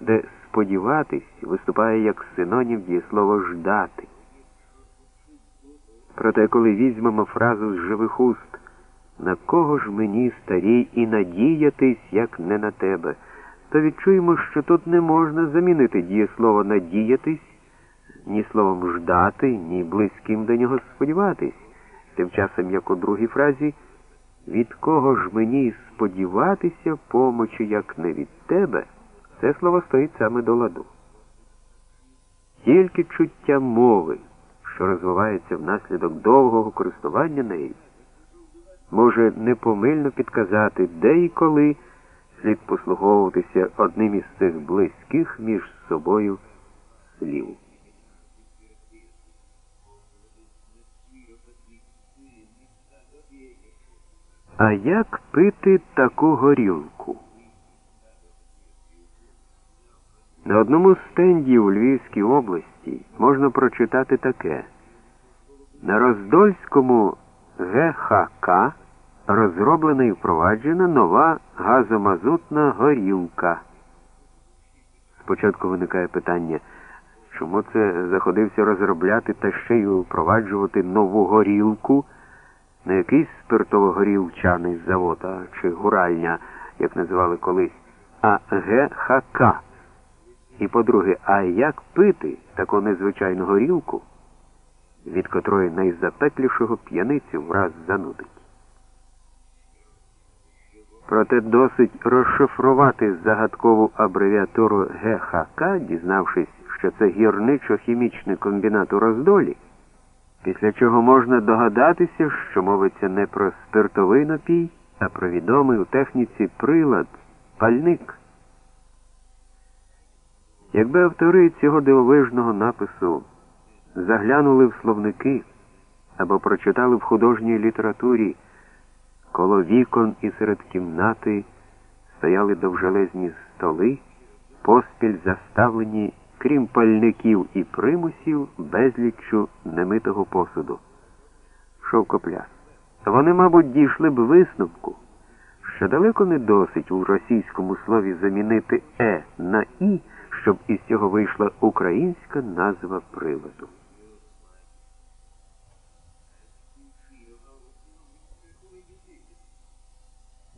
де сподіватись виступає як синонім дієслова ждати. Проте, коли візьмемо фразу з живих уст, на кого ж мені старій і надіятись, як не на тебе, то відчуємо, що тут не можна замінити дієслово надіятись ні словом ждати, ні близьким до нього сподіватись. Тим часом, як у другій фразі, від кого ж мені сподіватися помочі, як не від тебе, це слово стоїть саме до ладу. Тільки чуття мови, що розвивається внаслідок довгого користування нею, може непомильно підказати, де і коли слід послуговуватися одним із цих близьких між собою слів. А як пити таку горілку? На одному стенді у Львівській області можна прочитати таке. На Роздольському ГХК розроблена і впроваджена нова газомазутна горілка. Спочатку виникає питання, чому це заходився розробляти та ще й впроваджувати нову горілку? не якийсь спиртово-горілчаний завод а, чи гуральня, як називали колись, а ГХК. І по-друге, а як пити таку незвичайну горілку, від котрої найзапеклішого п'яницю враз занудить? Проте досить розшифрувати загадкову абревіатуру ГХК, дізнавшись, що це гірничо-хімічний комбінат у роздолі. Після чого можна догадатися, що мовиться не про спиртовий напій, а про відомий у техніці прилад, пальник. Якби автори цього дивовижного напису заглянули в словники або прочитали в художній літературі, коло вікон і серед кімнати стояли довжелезні столи, поспіль заставлені крім пальників і примусів, безліччю немитого посуду. Шовкопляс. Вони, мабуть, дійшли б висновку, що далеко не досить у російському слові замінити е на і, щоб із цього вийшла українська назва приладу.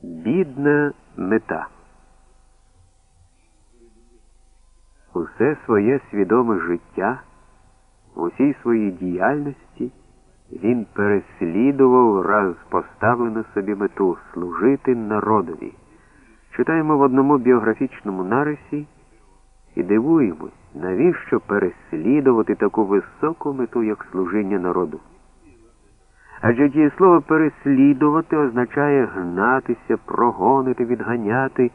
Бідна мета. Усе своє свідоме життя, усій своїй діяльності він переслідував раз поставлену собі мету служити народові. Читаємо в одному біографічному нарисі і дивуємось, навіщо переслідувати таку високу мету, як служіння народу. Адже дієслово переслідувати означає гнатися, прогонити, відганяти,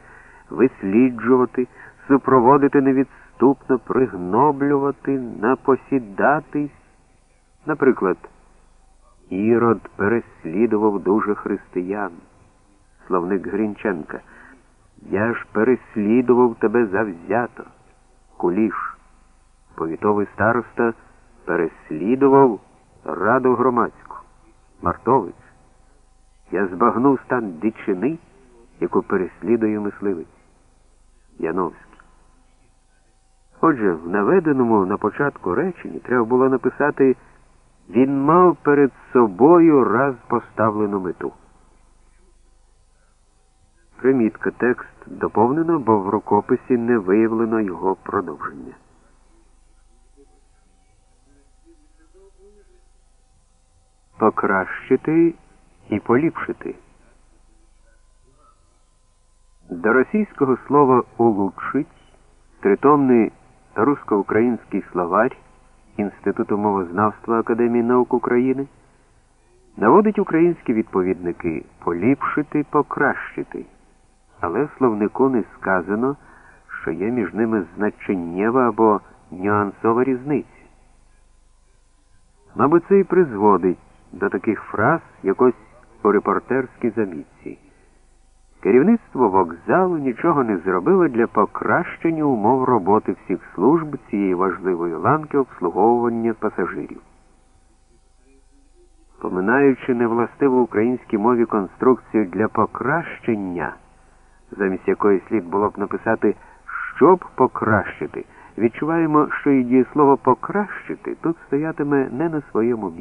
висліджувати, супроводити невідступно пригноблювати, напосідатись. Наприклад, Ірод переслідував дуже християн. Словник Грінченка. Я ж переслідував тебе завзято. Куліш. Повітовий староста переслідував раду громадську. Мартович. Я збагнув стан дичини, яку переслідує мисливець. Яновський. Отже, в наведеному на початку реченні треба було написати він мав перед собою раз поставлену мету. Примітка текст доповнено, бо в рукописі не виявлено його продовження. Покращити і поліпшити. До російського слова улучшить тритомний русско-український словарь Інституту мовознавства Академії наук України наводить українські відповідники поліпшити, покращити, але словнику не сказано, що є між ними значеннєва або нюансова різниця. Мабуть, це і призводить до таких фраз якось у репортерській замітці. Керівництво вокзалу нічого не зробило для покращення умов роботи всіх служб цієї важливої ланки обслуговування пасажирів. Поминаючи невластиву українській мові конструкцію для покращення, замість якої слід було б написати щоб покращити. Відчуваємо, що і дієслово покращити тут стоятиме не на своєму місці.